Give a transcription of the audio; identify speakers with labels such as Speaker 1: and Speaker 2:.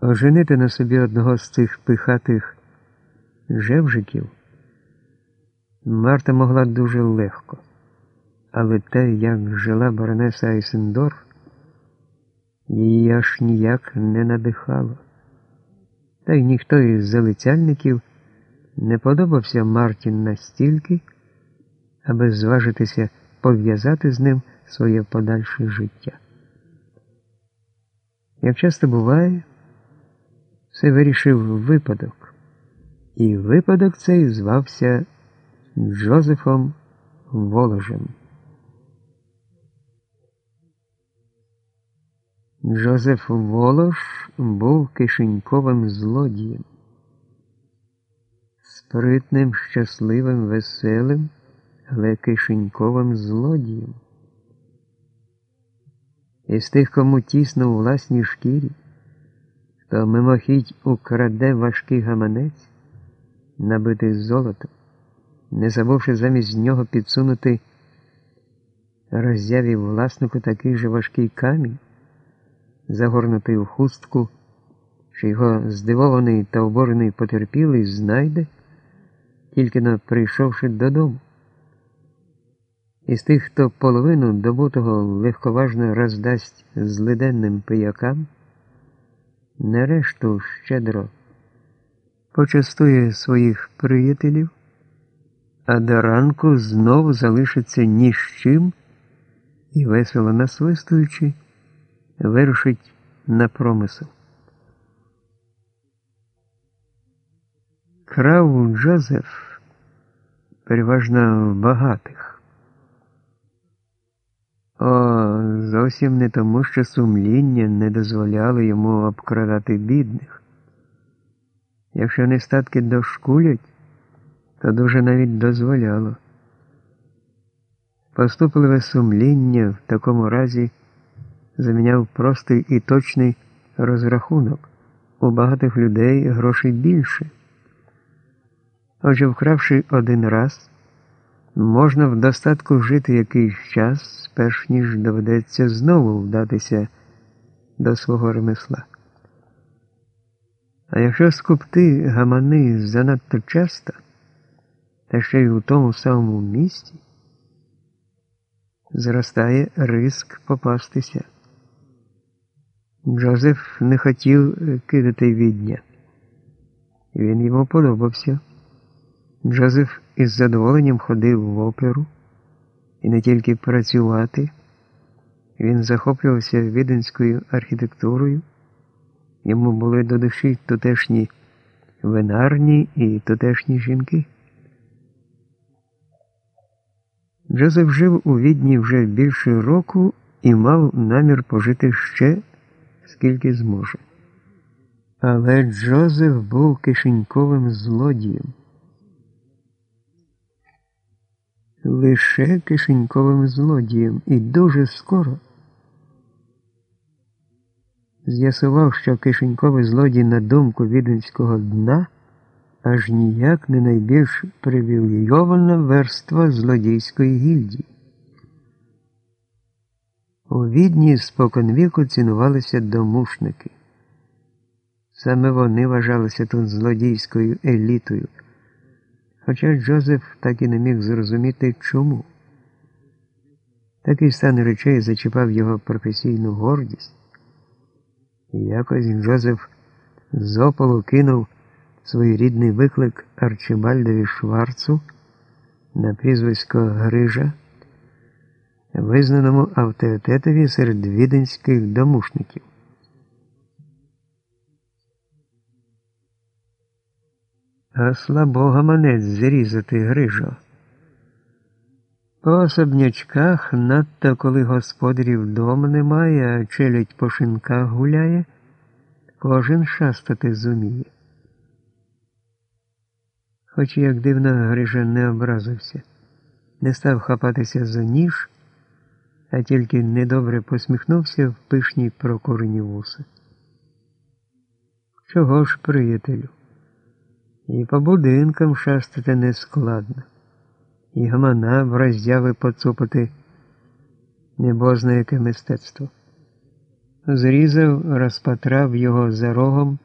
Speaker 1: Оженити на собі одного з цих пихатих жевжиків Марта могла дуже легко, але те, як жила баронеса Айсендорф, її аж ніяк не надихало. Та й ніхто із залицяльників не подобався Мартін настільки, аби зважитися пов'язати з ним своє подальше життя. Як часто буває, все вирішив випадок, і випадок цей звався Джозефом Воложем. Джозеф Волош був кишеньковим злодієм, спритним, щасливим, веселим, але кишеньковим злодієм. Із тих, кому тісно у власній шкірі, хто мимохідь украде важкий гаманець, набитий золотом, не забувши замість нього підсунути роззяві власнику такий же важкий камінь, загорнутий у хустку, що його здивований та оборений потерпілий знайде, тільки но прийшовши додому. Із тих, хто половину добутого легковажно роздасть злиденним пиякам, нерешту щедро почастує своїх приятелів, а до ранку знову залишиться ні з чим і, весело насвистуючи, вирушить на промисел. Крав Джозеф переважно багатих. Зовсім не тому, що сумління не дозволяло йому обкрадати бідних. Якщо нестатки дошкулять, то дуже навіть дозволяло. Поступливе сумління в такому разі заміняв простий і точний розрахунок. У багатих людей грошей більше. Отже, вкравши один раз, можна в достатку жити якийсь час, перш ніж доведеться знову вдатися до свого ремесла. А якщо скупти гамани занадто часто, та ще й у тому самому місці, зростає риск попастися. Джозеф не хотів кидати відня. Він йому подобався. Джозеф із задоволенням ходив в оперу і не тільки працювати, він захоплювався віденською архітектурою, йому були до душі тутешні винарні і тутешні жінки. Джозеф жив у відні вже більше року і мав намір пожити ще скільки зможе. Але Джозеф був кишеньковим злодієм. Лише кишеньковим злодієм і дуже скоро з'ясував, що кишеньковий злодій на думку віденського дна аж ніяк не найбільш привілейована верства злодійської гільдії. У відні споконвіку цінувалися домушники. Саме вони вважалися тут злодійською елітою. Хоча Джозеф так і не міг зрозуміти чому. Такий стан речей зачіпав його професійну гордість. Якось Джозеф з ополу кинув своєрідний виклик Арчибальдові Шварцу на прізвисько Грижа, визнаному авторитетові серед віденських домушників. А слабо гаманець зрізати Грижо. По особнячках, надто коли господарів вдома немає, а челядь по шинках гуляє, кожен шастати зуміє. Хоч як дивно Грижа не образився, не став хапатися за ніж, а тільки недобре посміхнувся в пишній прокурені вуса. Чого ж, приятелю? І по будинкам шастати нескладно, і гамана в роздяви поцупити небозне яке мистецтво. зрізав, розпатрав його за рогом.